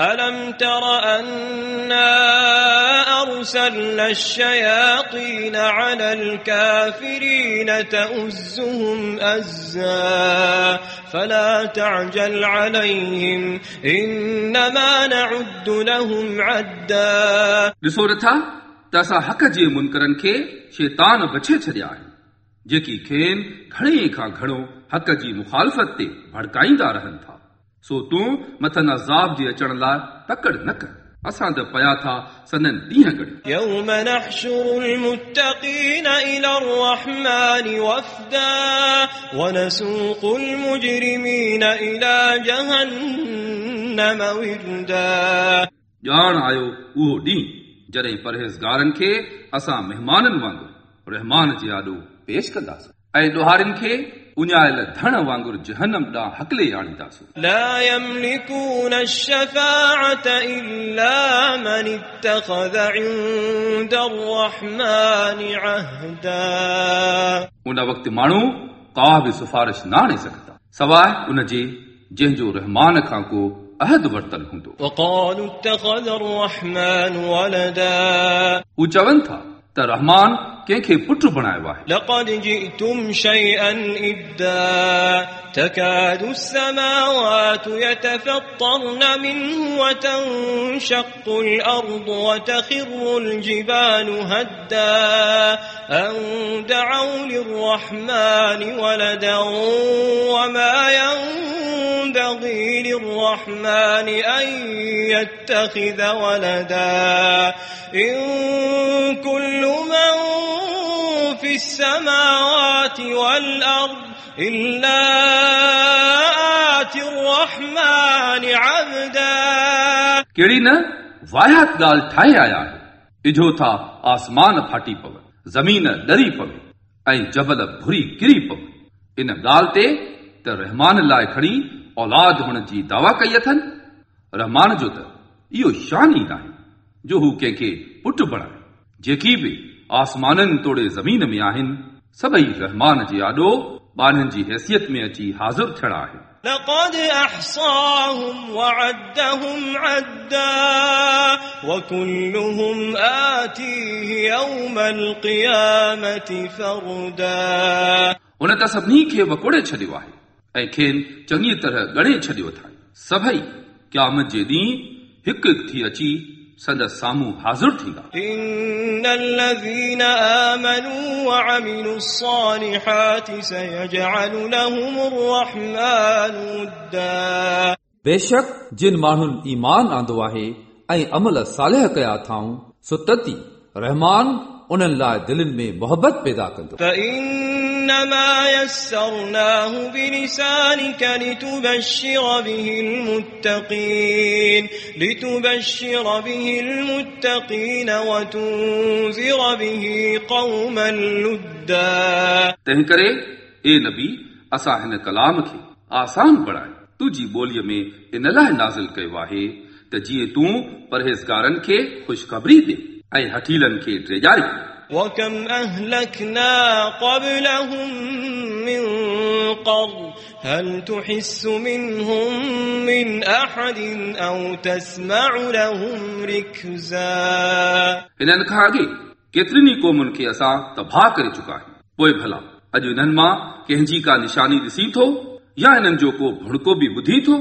ألم تر أنا أرسلنا الشياطين على الكافرين تؤزهم أزا فلا تعجل عليهم إنما نعد لهم عدا. ॾिसो नथा त असां हक़ जे मुनकरनि खे शैतान बचे छॾिया आहिनि जेकी खेनि घणे खां घणो हक़ जी मुखालफ़त ते भड़काईंदा रहनि था सो तूं मथनि अज़ाब जे अचण लाइ तकड़ न कर असां त पया था सननि ॾींहं गॾु يوم نحشر المتقين إلى الرحمن وفدا ونسوق المجرمين إلى جهنم وردا ॼाण आयो उहो ॾींहुं जॾहिं परहेज़गारनि खे असां महिमाननि वांगुरु रहमान जे आॾो पेश कंदासीं ऐं ॾोहारियुनि खे उञायल धण वांगुरु जहनम ॾांहुं हकले आणींदासीं لا يملكون الشفاعة إلا من اتخذ عند الرحمن عهدا उन वक़्तु माण्हू का बि सिफारिश न आणे सघंदा सवाइ उन जे जंहिंजो रहमान खां को अहद वरितल हूंदो وقالوا اتخذ الرحمن ولدا हू चवनि था त रहमान कंहिंखे पुट बणायो आहे لقد جئتم شيئا إدا تكاد السماوات يتفطرن منه وتنشق الأرض وتخر الجبال هدا أن دعوا للرحمن ولدا وما ينبغي للرحمن أن يتخذ ولدا إن كل من في السماوات والأرض إلا آتي الرحمن عبدا कहिड़ी न वाहियात ॻाल्हि ठाहे आया आहियो इझो था आसमान फाटी पवे ज़मीन ॾरी पवे ऐं जबल भुरी किरी पवे इन ॻाल्हि ते त रहमान लाइ खणी औलाद हुअण जी दावा कई अथनि रहमान जो त इहो शान ई नाहे जो हू कंहिंखे पुट बणाए जेकी बि आसमाननि तोड़े ज़मीन में आहिनि सभई रहमान जे आॾो ॿारनि जी हैसियत में अची हाज़िर थियणा आहिनि لقد أحصاهم وعدهم عدا وكلهم آتيه يوم القيامة فردا हुन त सभिनी खे वकोड़े छॾियो आहे ऐं खेनि चङी तरह ॻणे छॾियो अथई सभई क़यामत जे ॾींहुं हिकु हिकु थी अची संदसि साम्हूं हाज़िर थींदा إن الذين آمنوا وعملوا الصالحات سيجعل لهم الرحمن ودا बेशक जिन माण्हुनि ईमान आंदो आहे ऐं अमल सालिह कया अथाऊं सो तती रहमान उन्हनि लाइ दिलनि में मोहबत पैदा कंदो فإنما يسرناه بلسانك لتبشر به المتقين لتبشر به المتقين وتنذر به قوما لدا तंहिं करे ए नबी असां हिन कलाम खे आसान बणाए तुंहिंजी ॿोलीअ में इन लाइ नाज़िल कयो आहे त जीअं तूं परहेज़गारनि खे ख़ुशख़बरी ॾे ऐं हठीलनि खे ड्रेजारी وكم أهلكنا قبلهم من قرن هل تحس منهم من أحد أو تسمع لهم ركزا हिननि खां अॻे केतिरनि ई क़ौमुनि खे असां तबाह करे चुका आहियूं पोइ भला अॼु हिननि मां कंहिंजी का निशानी ॾिसी थो या हिननि जो को भुणको बि ॿुधी थो